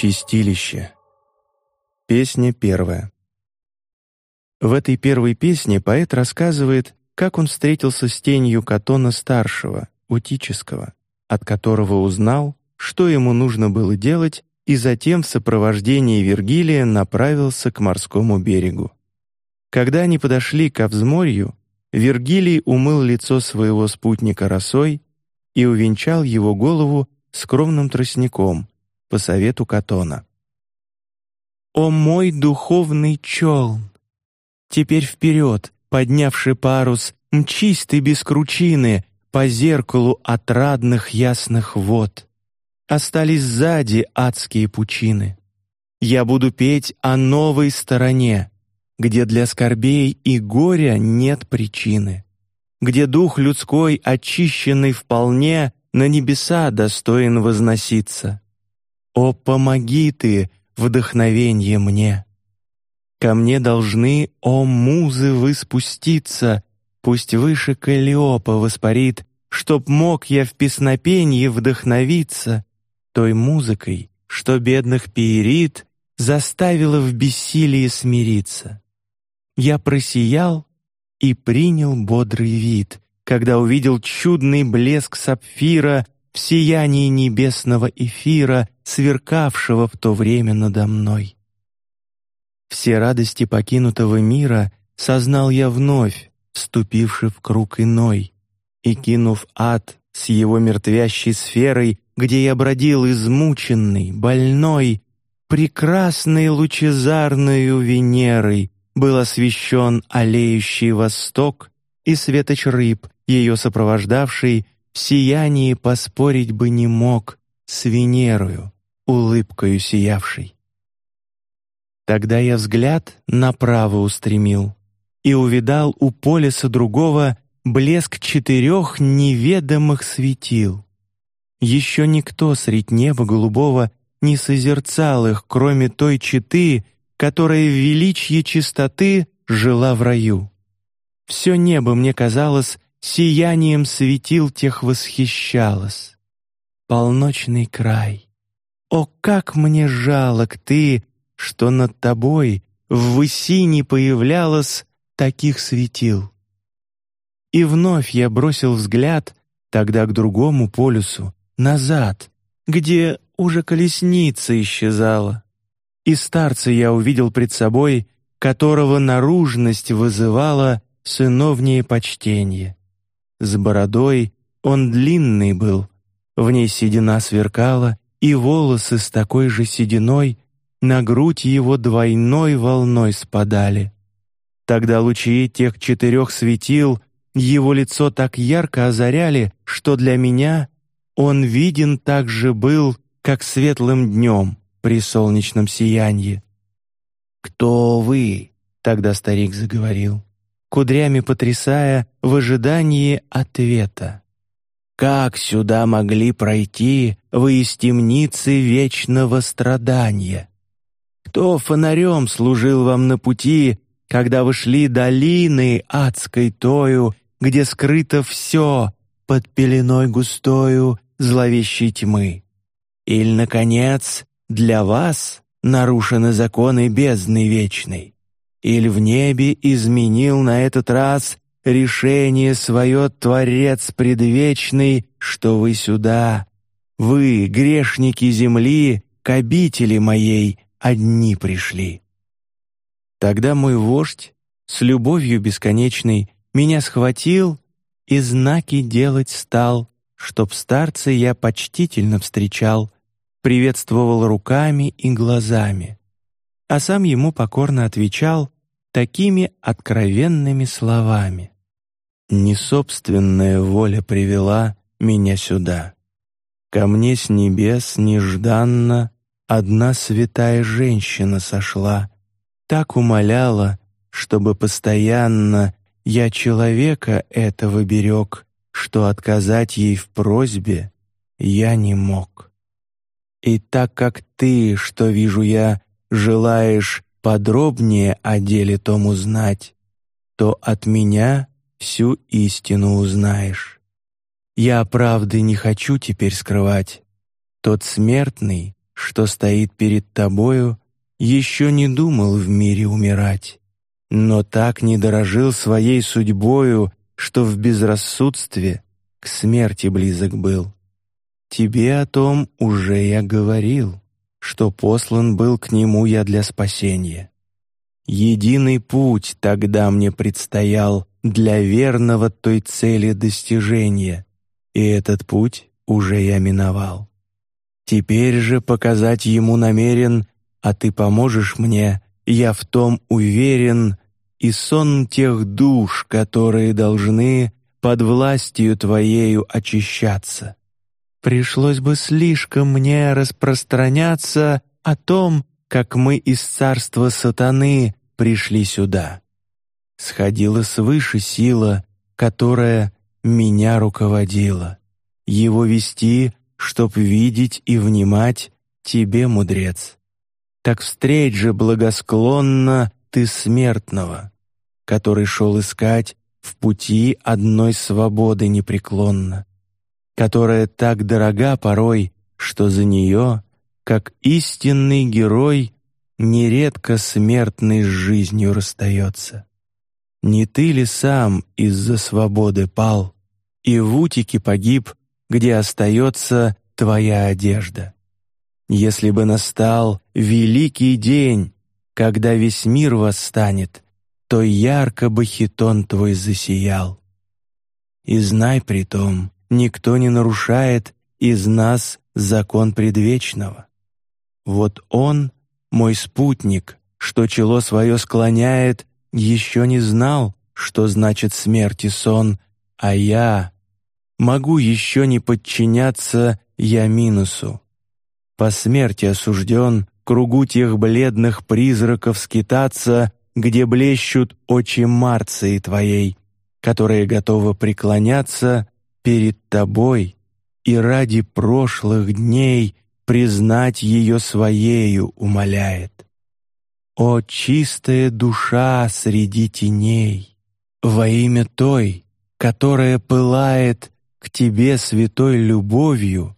Чистилище. Песня первая. В этой первой песне поэт рассказывает, как он встретился с тенью Катона-старшего, утического, от которого узнал, что ему нужно было делать, и затем в сопровождении Вергилия направился к морскому берегу. Когда они подошли к взморью, Вергилий умыл лицо своего спутника росой и увенчал его голову скромным тростником по совету Катона. «О мой духовный челн! Теперь вперед, поднявший парус, мчись ты без кручины по зеркалу отрадных ясных вод. Остались сзади адские пучины. Я буду петь о новой стороне, где для скорбей и горя нет причины, где дух людской, очищенный вполне, на небеса достоин возноситься. О, помоги ты, вдохновенье мне! Ко мне должны, о музы, вы спуститься, пусть выше Калиопа воспарит, чтоб мог я в песнопенье вдохновиться. Той музыкой, что бедных пиерит заставила в бессилии смириться. Я просиял и принял бодрый вид, когда увидел чудный блеск сапфира в сиянии небесного эфира, сверкавшего в то время надо мной. Все радости покинутого мира сознал я вновь, вступивший в круг иной, и кинув ад с его мертвящей сферой, где я бродил измученный, больной, прекрасной лучезарною Венерой, был освещен аллеющий восток и светоч рыб, ее сопровождавший, в сиянии поспорить бы не мог с Венерою, улыбкою сиявшей. Тогда я взгляд направо устремил и увидал у полюса другого блеск четырех неведомых светил. Еще никто средь неба голубого не созерцал их, кроме той четы, которая в величье чистоты жила в раю. Все небо мне казалось сиянием светил тех восхищалось. Полночный край. О, как мне жалок ты, что над тобой в выси не появлялось таких светил. И вновь я бросил взгляд тогда к другому полюсу, назад, где уже колесница исчезала и старца я увидел пред собой, которого наружность вызывала сыновнее почтение. С бородой он длинный был, в ней седина сверкала, и волосы с такой же сединой на грудь его двойной волной спадали. Тогда лучи тех четырех светил его лицо так ярко озаряли, что для меня он виден так же был, как светлым днем при солнечном сиянии. Кто вы? Тогда старик заговорил, кудрями потрясая в ожидании ответа. Как сюда могли пройти вы из темницы вечного страдания? Кто фонарем служил вам на пути, когда вы шли долины адской тою, где скрыто все под пеленой густою зловещей тьмы? Или, наконец, для вас нарушены законы бездны вечной, или в небе изменил на этот раз решение свое Творец предвечный, что вы сюда, вы грешники земли, к обители моей одни пришли. Тогда мой вождь с любовью бесконечной меня схватил и знаки делать стал, чтоб старца я почтительно встречал приветствовал руками и глазами, а сам ему покорно отвечал такими откровенными словами: "Не собственная воля привела меня сюда. Ко мне с небес нежданно одна святая женщина сошла, так умоляла, чтобы постоянно я человека этого берег, что отказать ей в просьбе я не мог. И так как ты, что вижу я, желаешь подробнее о деле том узнать, то от меня всю истину узнаешь. Я правды не хочу теперь скрывать. Тот смертный, что стоит перед тобою, еще не думал в мире умирать, но так не дорожил своей судьбою, что в безрассудстве к смерти близок был. Тебе о том уже я говорил, что послан был к нему я для спасения. Единый путь тогда мне предстоял для верного той цели достижения, и этот путь уже я миновал. Теперь же показать ему намерен, а ты поможешь мне, я в том уверен, и сон тех душ, которые должны под властью твоею очищаться. Пришлось бы слишком мне распространяться о том, как мы из царства сатаны пришли сюда. Сходила свыше сила, которая меня руководила. Его вести, чтоб видеть и внимать тебе, мудрец. Так встреч же благосклонно ты смертного, который шел искать в пути одной свободы непреклонно, которая так дорога порой, что за нее, как истинный герой, нередко смертный с жизнью расстается. Не ты ли сам из-за свободы пал и в утике погиб, где остается твоя одежда? Если бы настал великий день, когда весь мир восстанет, то ярко бы хитон твой засиял. И знай при том, никто не нарушает из нас закон предвечного. Вот он, мой спутник, что чело свое склоняет еще не знал, что значит смерть и сон, а я могу еще не подчиняться я минусу. По смерти осужден кругу тех бледных призраков скитаться, где блещут очи Марции твоей, которые готовы преклоняться перед тобой и ради прошлых дней признать ее своею умоляет. О чистая душа среди теней, во имя той, которая пылает к тебе святой любовью,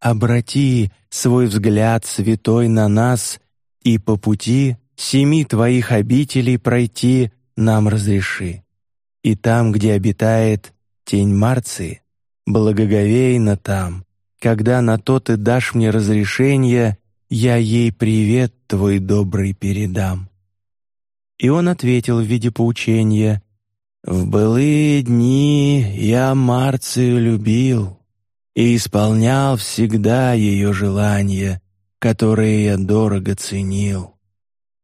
обрати свой взгляд святой на нас и по пути семи твоих обителей пройти нам разреши. И там, где обитает тень Марции, благоговейно там, когда на то ты дашь мне разрешение я ей привет твой добрый передам». И он ответил в виде поучения, «В былые дни я Марцию любил и исполнял всегда ее желания, которые я дорого ценил.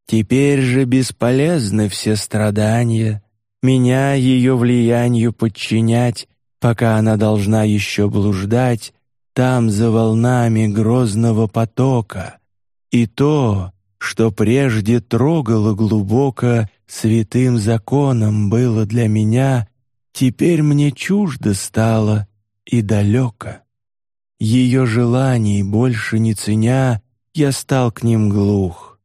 Теперь же бесполезны все страдания, меня ее влиянию подчинять, пока она должна еще блуждать там за волнами грозного потока, и то, что прежде трогало глубоко святым законом было для меня, теперь мне чуждо стало и далеко. Ее желаний больше не ценя, я стал к ним глух.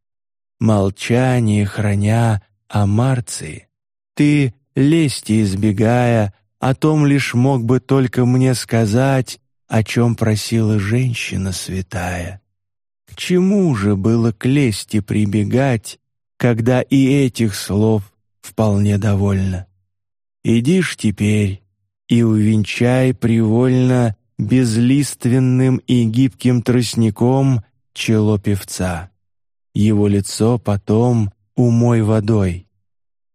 Молчание храня о Марции, ты, лести избегая, о том лишь мог бы только мне сказать, о чем просила женщина святая. К чему же было к лести прибегать, когда и этих слов вполне довольно? Идишь теперь и увенчай привольно безлиственным и гибким тростником чело певца. Его лицо потом умой водой.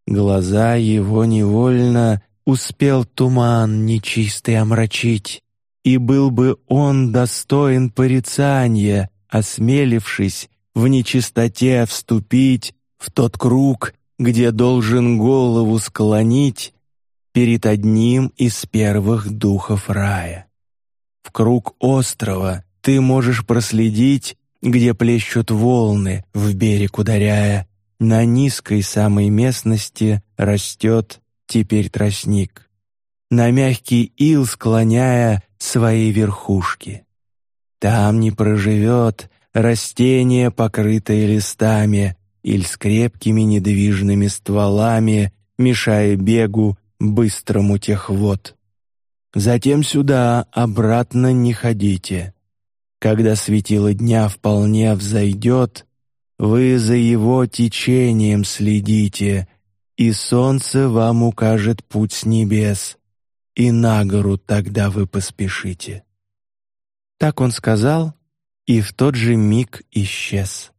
Глаза его невольно успел туман нечистый омрачить, и был бы он достоин порицания, осмелившись в нечистоте вступить в тот круг, где должен голову склонить перед одним из первых духов рая. В круг острова ты можешь проследить, где плещут волны, в берег ударяя. На низкой самой местности растет теперь тростник. На мягкий ил склоняя свои верхушки. Там не проживет растение, покрытое листами, или с крепкими недвижными стволами, мешая бегу быстрому тех вод. Затем сюда обратно не ходите. когда светило дня вполне взойдет, вы за его течением следите, и солнце вам укажет путь с небес, и на гору тогда вы поспешите. Так он сказал, и в тот же миг исчез.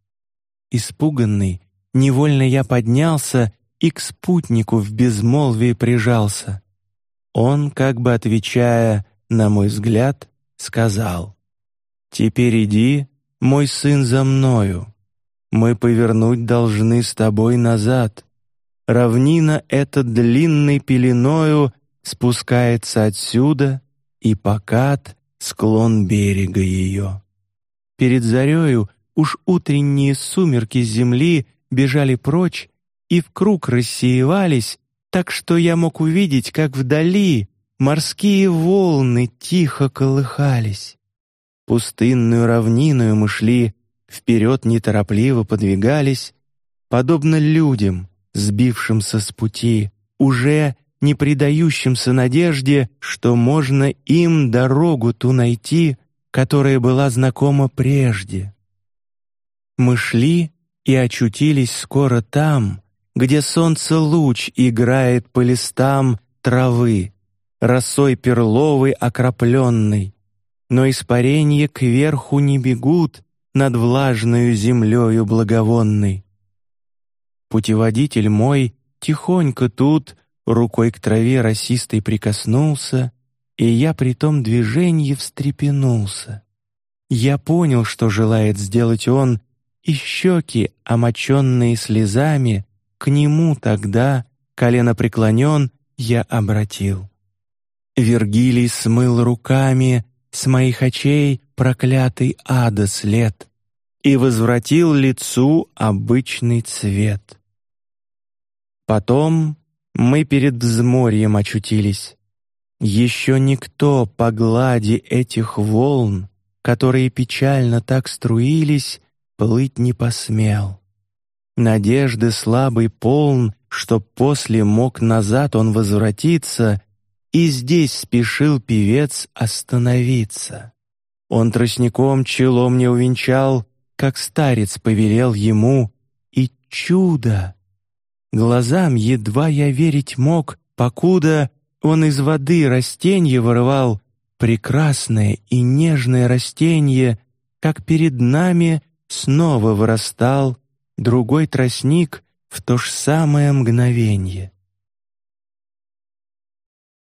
Испуганный, невольно я поднялся и к спутнику в безмолвии прижался. Он, как бы отвечая на мой взгляд, сказал: "Теперь иди, мой сын, за мною. Мы повернуть должны с тобой назад. Равнина эта длинной пеленою спускается отсюда, и покат склон берега ее. Перед зарею уж утренние сумерки земли бежали прочь и в круг рассеивались, так что я мог увидеть, как вдали морские волны тихо колыхались. Пустынную равнину мы шли, вперед неторопливо подвигались, подобно людям, сбившимся с пути, уже не предающимся надежде, что можно им дорогу ту найти, которая была знакома прежде. Мы шли и очутились скоро там, где солнце луч играет по листам травы, росой перловой окропленной, но испарения кверху не бегут над влажную землею благовонной. Путеводитель мой тихонько тут рукой к траве росистой прикоснулся, и я при том движении встрепенулся. Я понял, что желает сделать он, и щеки, омоченные слезами, к нему тогда, колено преклонен, я обратил. Вергилий смыл руками с моих очей проклятый ада след и возвратил лицу обычный цвет. Потом мы перед взморьем очутились. Еще никто по глади этих волн, которые печально так струились, плыть не посмел. Надежды слабый полн, что после мог назад он возвратиться, и здесь спешил певец остановиться. Он тростником челом мне увенчал, как старец повелел ему, и чудо! Глазам едва я верить мог, покуда он из воды растенье вырывал, прекрасное и нежное растенье, как перед нами снова вырастал другой тростник в то ж самое мгновенье.